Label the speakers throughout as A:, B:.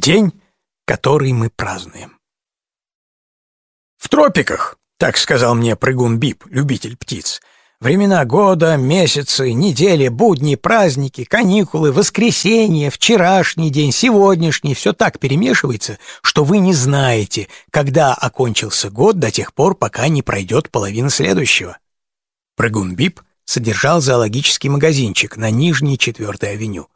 A: день, который мы празднуем. В тропиках, так сказал мне прыгун Бип, любитель птиц, времена года, месяцы, недели, будни, праздники, каникулы, воскресенье, вчерашний день, сегодняшний, все так перемешивается, что вы не знаете, когда окончился год до тех пор, пока не пройдет половина следующего. Прыгун Бип содержал зоологический магазинчик на Нижней 4-й авеню.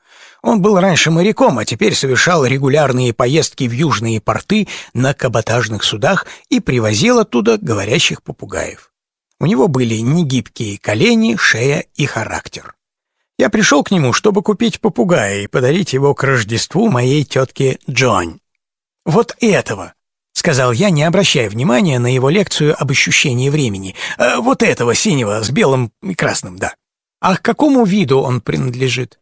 A: Он был раньше моряком, а теперь совершал регулярные поездки в южные порты на каботажных судах и привозил оттуда говорящих попугаев. У него были негибкие колени, шея и характер. Я пришел к нему, чтобы купить попугая и подарить его к Рождеству моей тетке Джон. «Вот этого!» — сказал я, не обращая внимания на его лекцию об ощущении времени. «Э, «Вот этого синего с белым и красным, да. А к какому виду он принадлежит?»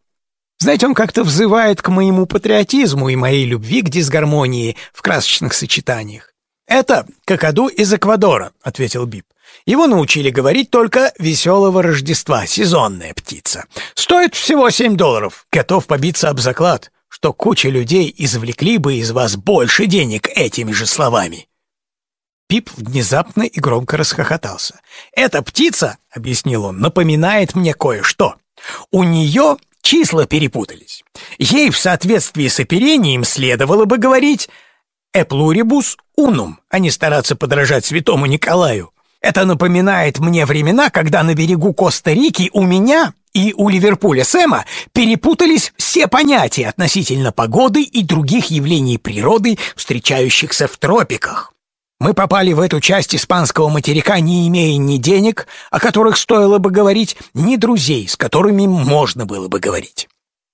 A: Знаете, он как-то взывает к моему патриотизму и моей любви к дисгармонии в красочных сочетаниях. «Это какаду из Эквадора», — ответил Бип. «Его научили говорить только «веселого Рождества», сезонная птица. Стоит всего семь долларов. Готов побиться об заклад, что куча людей извлекли бы из вас больше денег этими же словами». Пип внезапно и громко расхохотался. «Эта птица, — объяснил он, — напоминает мне кое-что. У нее Числа перепутались. Ей в соответствии с оперением следовало бы говорить «эплурибус унум», а не стараться подражать святому Николаю. Это напоминает мне времена, когда на берегу Коста-Рики у меня и у Ливерпуля Сэма перепутались все понятия относительно погоды и других явлений природы, встречающихся в тропиках. Мы попали в эту часть испанского материка, не имея ни денег, о которых стоило бы говорить, ни друзей, с которыми можно было бы говорить.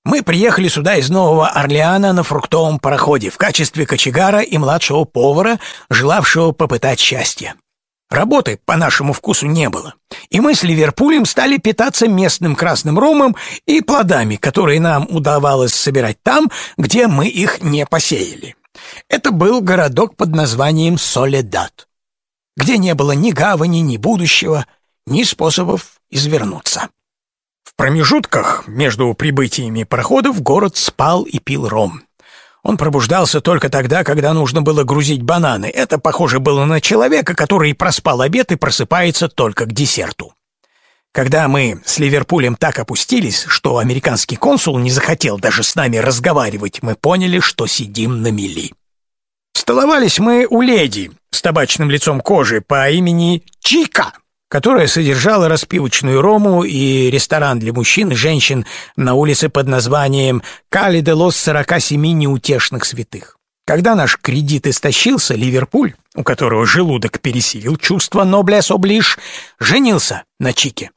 A: Мы приехали сюда из Нового Орлеана на фруктовом пароходе в качестве кочегара и младшего повара, желавшего попытать счастье. Работы по нашему вкусу не было, и мы с Ливерпулем стали питаться местным красным ромом и плодами, которые нам удавалось собирать там, где мы их не посеяли. Это был городок под названием Соледат, где не было ни гавани, ни будущего, ни способов извернуться. В промежутках между прибытиями пароходов город спал и пил ром. Он пробуждался только тогда, когда нужно было грузить бананы. Это похоже было на человека, который проспал обед и просыпается только к десерту. Когда мы с Ливерпулем так опустились, что американский консул не захотел даже с нами разговаривать, мы поняли, что сидим на мели. Столовались мы у леди с табачным лицом кожи по имени Чика, которая содержала распивочную рому и ресторан для мужчин и женщин на улице под названием «Кали де лос 47 неутешных святых». Когда наш кредит истощился, Ливерпуль, у которого желудок пересилил чувство «ноблес облиш», женился на Чике.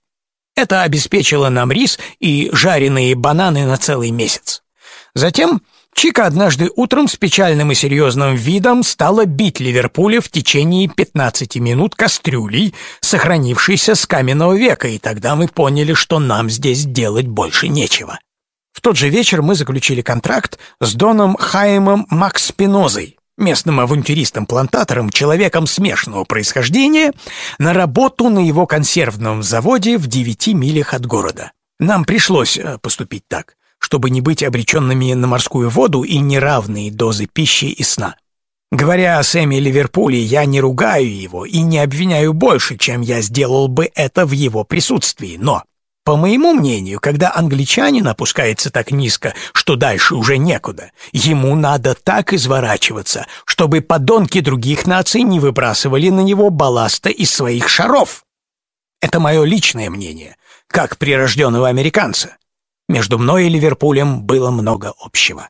A: Это обеспечило нам рис и жареные бананы на целый месяц. Затем Чика однажды утром с печальным и серьезным видом стала бить Ливерпуля в течение 15 минут кастрюлей, сохранившейся с каменного века, и тогда мы поняли, что нам здесь делать больше нечего. В тот же вечер мы заключили контракт с Доном Хаимом Макс Спинозой, местным авантюристом-плантатором, человеком смешанного происхождения, на работу на его консервном заводе в девяти милях от города. Нам пришлось э, поступить так, чтобы не быть обреченными на морскую воду и неравные дозы пищи и сна. Говоря о Сэме Ливерпуле, я не ругаю его и не обвиняю больше, чем я сделал бы это в его присутствии, но по моему мнению, когда англичанин опускается так низко, что дальше уже некуда, ему надо так изворачиваться, чтобы подонки других наций не выбрасывали на него балласта из своих шаров. Это мое личное мнение, как прирожденного американца. Между мной и Ливерпулем было много общего.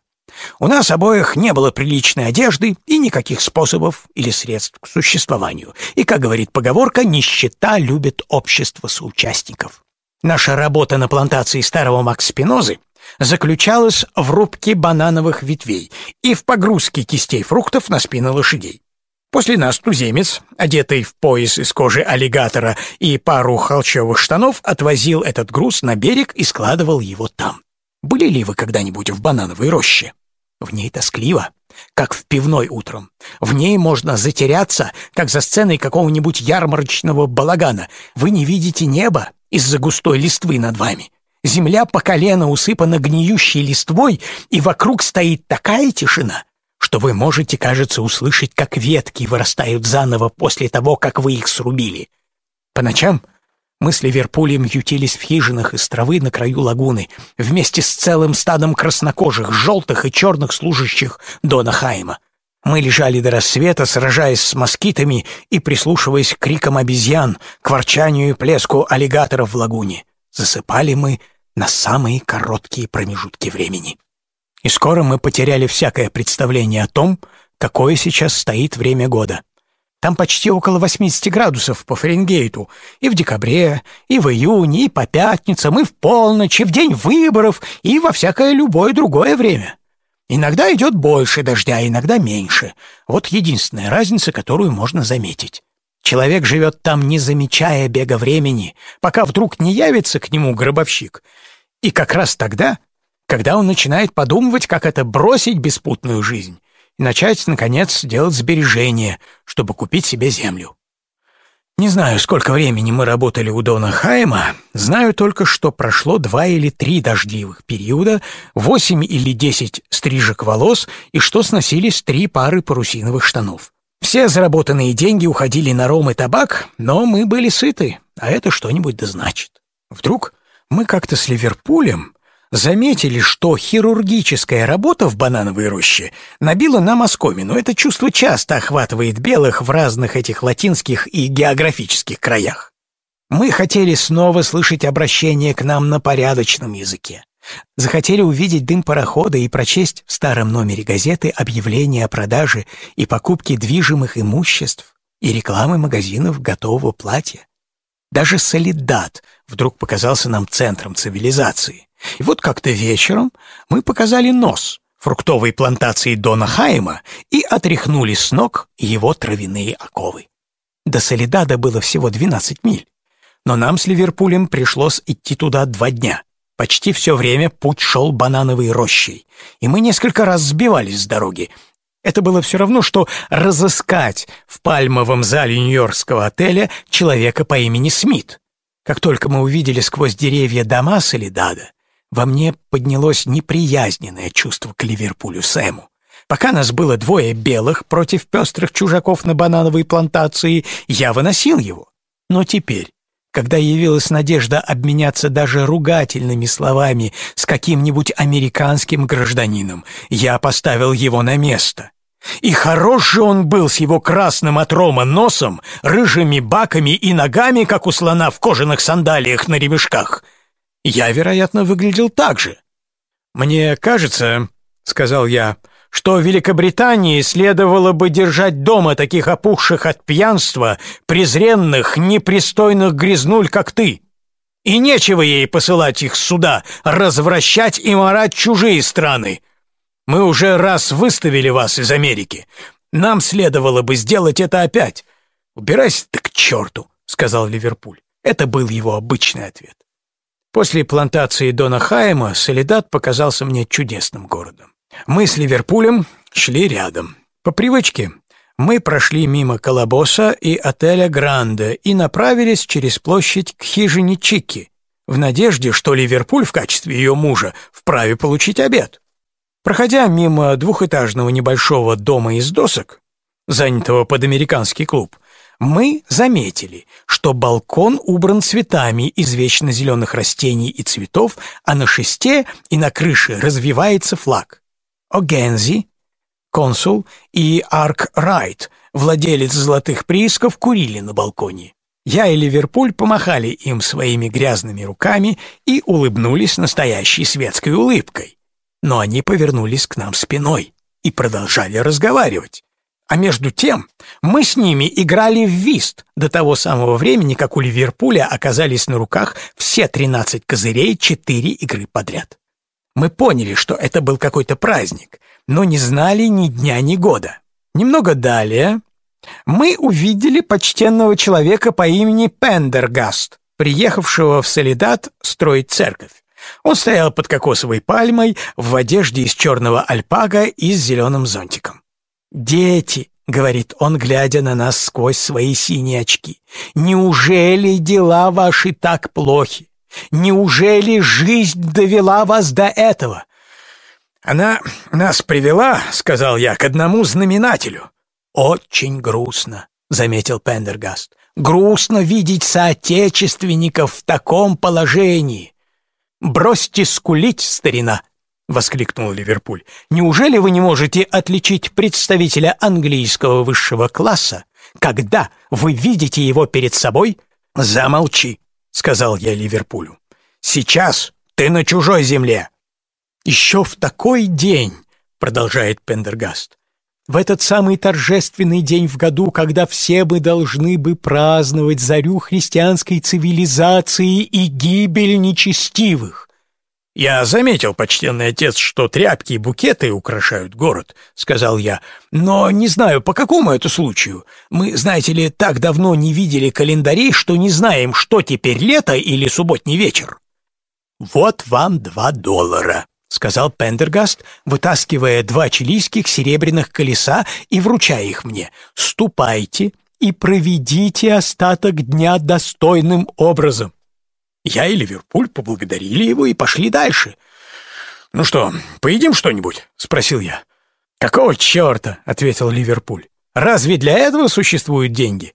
A: У нас обоих не было приличной одежды и никаких способов или средств к существованию. И, как говорит поговорка, нищета любит общество соучастников. Наша работа на плантации старого Макс Спинозы заключалась в рубке банановых ветвей и в погрузке кистей фруктов на спины лошадей. После нас туземец, одетый в пояс из кожи аллигатора и пару холчевых штанов, отвозил этот груз на берег и складывал его там. Были ли вы когда-нибудь в банановой роще? В ней тоскливо, как в пивной утром. В ней можно затеряться, как за сценой какого-нибудь ярмарочного балагана. Вы не видите неба, из-за густой листвы над вами. Земля по колено усыпана гниющей листвой, и вокруг стоит такая тишина, что вы можете, кажется, услышать, как ветки вырастают заново после того, как вы их срубили. По ночам мы с Ливерпулем ютились в хижинах из травы на краю лагуны вместе с целым стадом краснокожих, желтых и черных служащих Дона Хайма. Мы лежали до рассвета, сражаясь с москитами и прислушиваясь к крикам обезьян, к ворчанию и плеску аллигаторов в лагуне. Засыпали мы на самые короткие промежутки времени. И скоро мы потеряли всякое представление о том, какое сейчас стоит время года. Там почти около 80 градусов по Фаренгейту. И в декабре, и в июне, и по пятницам, и в полночь, и в день выборов, и во всякое любое другое время. Иногда идет больше дождя, иногда меньше. Вот единственная разница, которую можно заметить. Человек живет там, не замечая бега времени, пока вдруг не явится к нему гробовщик. И как раз тогда, когда он начинает подумывать, как это бросить беспутную жизнь и начать, наконец, делать сбережения, чтобы купить себе землю. Не знаю, сколько времени мы работали у Дона Хайма, знаю только, что прошло два или три дождливых периода, восемь или десять стрижек волос и что сносились три пары парусиновых штанов. Все заработанные деньги уходили на ром и табак, но мы были сыты, а это что-нибудь да значит. Вдруг мы как-то с Ливерпулем заметили, что хирургическая работа в банановой роще набила нам оскомину. Это чувство часто охватывает белых в разных этих латинских и географических краях. Мы хотели снова слышать обращение к нам на порядочном языке. Захотели увидеть дым парохода и прочесть в старом номере газеты объявления о продаже и покупке движимых имуществ и рекламы магазинов готового платья. Даже Солидат вдруг показался нам центром цивилизации. И вот как-то вечером мы показали нос фруктовой плантации Дона Хайма и отряхнули с ног его травяные оковы. До Солидада было всего 12 миль, но нам с Ливерпулем пришлось идти туда два дня. Почти все время путь шел банановой рощей, и мы несколько раз сбивались с дороги. Это было все равно, что разыскать в пальмовом зале нью-йоркского отеля человека по имени Смит. Как только мы увидели сквозь деревья дома Солидада, во мне поднялось неприязненное чувство к Ливерпулю Сэму. Пока нас было двое белых против пестрых чужаков на банановой плантации, я выносил его. Но теперь, когда явилась надежда обменяться даже ругательными словами с каким-нибудь американским гражданином, я поставил его на место. И хорош же он был с его красным от рома носом, рыжими баками и ногами, как у слона в кожаных сандалиях на ремешках — я, вероятно, выглядел так же. «Мне кажется, — сказал я, — что Великобритании следовало бы держать дома таких опухших от пьянства, презренных, непристойных грязнуль, как ты. И нечего ей посылать их сюда, развращать и морать чужие страны. Мы уже раз выставили вас из Америки. Нам следовало бы сделать это опять. Убирайся ты к черту, — сказал Ливерпуль. Это был его обычный ответ. После плантации Дона Хайма Солидат показался мне чудесным городом. Мы с Ливерпулем шли рядом. По привычке мы прошли мимо Колобоса и отеля Гранде и направились через площадь к хижине Чики, в надежде, что Ливерпуль в качестве ее мужа вправе получить обед. Проходя мимо двухэтажного небольшого дома из досок, занятого под американский клуб, мы заметили, что балкон убран цветами из вечно зеленых растений и цветов, а на шесте и на крыше развивается флаг. О'Гензи, консул, и Арк Райт, владелец золотых приисков, курили на балконе. Я и Ливерпуль помахали им своими грязными руками и улыбнулись настоящей светской улыбкой. Но они повернулись к нам спиной и продолжали разговаривать. А между тем мы с ними играли в вист до того самого времени, как у Ливерпуля оказались на руках все 13 козырей четыре игры подряд. Мы поняли, что это был какой-то праздник, но не знали ни дня, ни года. Немного далее мы увидели почтенного человека по имени Пендергаст, приехавшего в Солидат строить церковь. Он стоял под кокосовой пальмой в одежде из черного альпага и с зеленым зонтиком. «Дети», — говорит он, глядя на нас сквозь свои синие очки, «неужели дела ваши так плохи? Неужели жизнь довела вас до этого? Она нас привела, сказал я, к одному знаменателю. Очень грустно, заметил Пендергаст. Грустно видеть соотечественников в таком положении. Бросьте скулить, старина, воскликнул Ливерпуль. Неужели вы не можете отличить представителя английского высшего класса, когда вы видите его перед собой? Замолчи, сказал я Ливерпулю. Сейчас ты на чужой земле. Еще в такой день, продолжает Пендергаст, в этот самый торжественный день в году, когда все мы должны бы праздновать зарю христианской цивилизации и гибель нечестивых. «Я заметил, почтенный отец, что тряпки и букеты украшают город», — сказал я. «Но не знаю, по какому это случаю. Мы, знаете ли, так давно не видели календарей, что не знаем, что теперь лето или субботний вечер». «Вот вам два доллара», — сказал Пендергаст, вытаскивая два чилийских серебряных колеса и вручая их мне. «Ступайте и проведите остаток дня достойным образом». Я и Ливерпуль поблагодарили его и пошли дальше. «Ну что, поедим что-нибудь?» — спросил я. «Какого черта?» — ответил Ливерпуль. «Разве для этого существуют деньги?»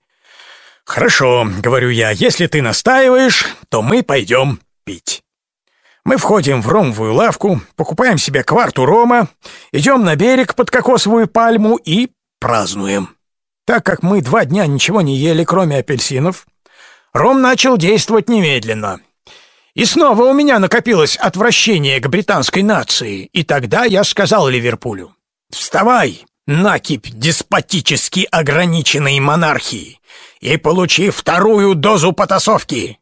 A: «Хорошо», — говорю я, — «если ты настаиваешь, то мы пойдем пить». Мы входим в ромовую лавку, покупаем себе кварту рома, идем на берег под кокосовую пальму и празднуем. Так как мы два дня ничего не ели, кроме апельсинов, Ром начал действовать немедленно. И снова у меня накопилось отвращение к британской нации, и тогда я сказал Ливерпулю, «Вставай, накипь деспотически ограниченной монархии, и получи вторую дозу потасовки.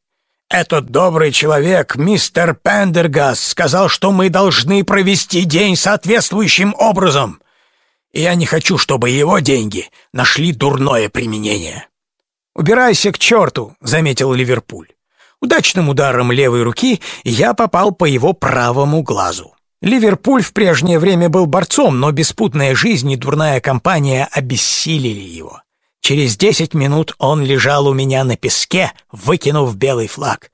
A: Этот добрый человек, мистер Пендергас, сказал, что мы должны провести день соответствующим образом, и я не хочу, чтобы его деньги нашли дурное применение». «Убирайся к черту», — заметил Ливерпуль. Удачным ударом левой руки я попал по его правому глазу. Ливерпуль в прежнее время был борцом, но беспутная жизнь и дурная компания обессилили его. Через десять минут он лежал у меня на песке, выкинув белый флаг.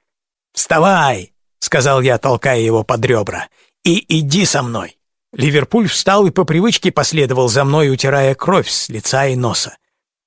A: «Вставай!» — сказал я, толкая его под ребра. «И иди со мной!» Ливерпуль встал и по привычке последовал за мной, утирая кровь с лица и носа.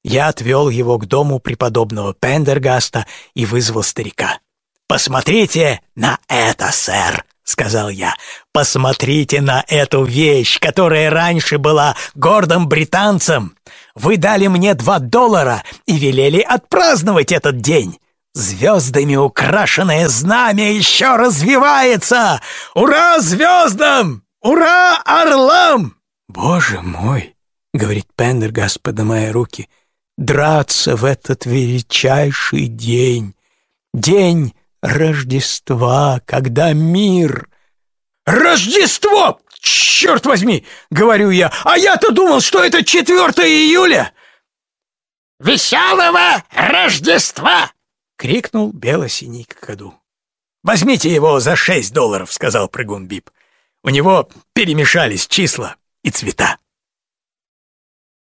A: Я отвел его к дому преподобного Пендергаста и вызвал старика. «Посмотрите на это, сэр!» — сказал я. «Посмотрите на эту вещь, которая раньше была гордым британцем! Вы дали мне два доллара и велели отпраздновать этот день!» Звездами украшенное знамя еще развивается! Ура звездам! Ура орлам! Боже мой, — говорит Пендергаст, поднимая руки, — драться в этот величайший день, день Рождества, когда мир... «Рождество! Черт возьми!» — говорю я. «А я-то думал, что это 4 июля!»
B: «Веселого Рождества!»
A: — крикнул бело-синий какаду. «Возьмите его за шесть долларов», — сказал прыгун Бип. «У него перемешались числа и цвета».